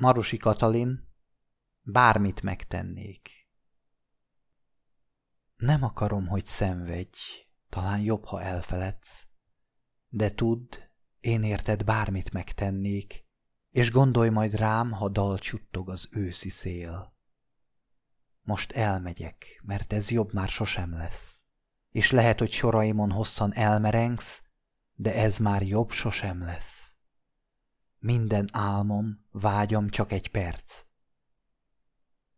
Marosi Katalin, bármit megtennék. Nem akarom, hogy szenvedj, talán jobb, ha elfeledsz, de tudd, én érted bármit megtennék, és gondolj majd rám, ha dal csuttog az őszi szél. Most elmegyek, mert ez jobb már sosem lesz, és lehet, hogy soraimon hosszan elmerengsz, de ez már jobb sosem lesz. Minden álmom, vágyam csak egy perc.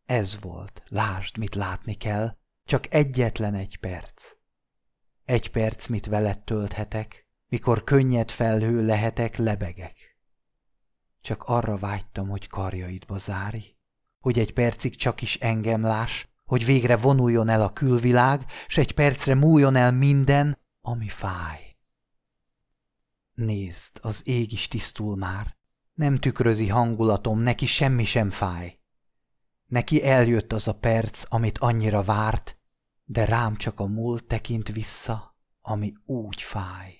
Ez volt, lásd, mit látni kell, csak egyetlen egy perc. Egy perc, mit veled tölthetek, mikor könnyed felhő lehetek, lebegek. Csak arra vágytam, hogy karjaidba zárj, hogy egy percig csak is engem láss, hogy végre vonuljon el a külvilág, s egy percre múljon el minden, ami fáj. Nézd, az ég is tisztul már, nem tükrözi hangulatom, neki semmi sem fáj. Neki eljött az a perc, amit annyira várt, de rám csak a múlt tekint vissza, ami úgy fáj.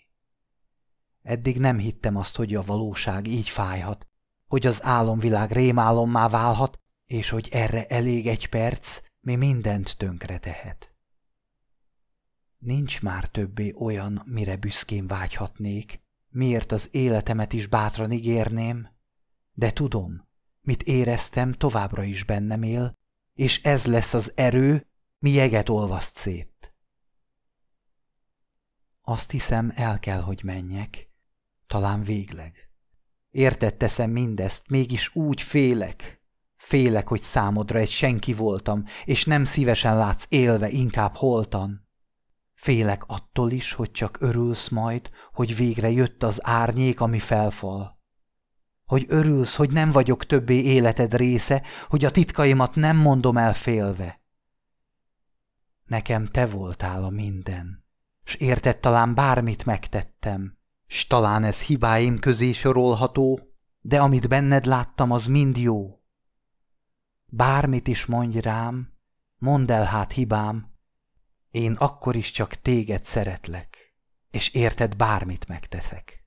Eddig nem hittem azt, hogy a valóság így fájhat, hogy az álomvilág rémálommá válhat, és hogy erre elég egy perc, mi mindent tönkre tehet. Nincs már többé olyan, mire büszkén vágyhatnék, miért az életemet is bátran ígérném, de tudom, mit éreztem, továbbra is bennem él, és ez lesz az erő, mi jeget olvaszt szét. Azt hiszem, el kell, hogy menjek, talán végleg. Értett teszem mindezt, mégis úgy félek. Félek, hogy számodra egy senki voltam, és nem szívesen látsz élve, inkább holtan. Félek attól is, hogy csak örülsz majd, hogy végre jött az árnyék, ami felfal. Hogy örülsz, hogy nem vagyok többé életed része, hogy a titkaimat nem mondom el félve. Nekem te voltál a minden, s érted talán bármit megtettem, s talán ez hibáim közé sorolható, de amit benned láttam, az mind jó. Bármit is mondj rám, mondd el hát hibám, én akkor is csak téged szeretlek, és érted bármit megteszek.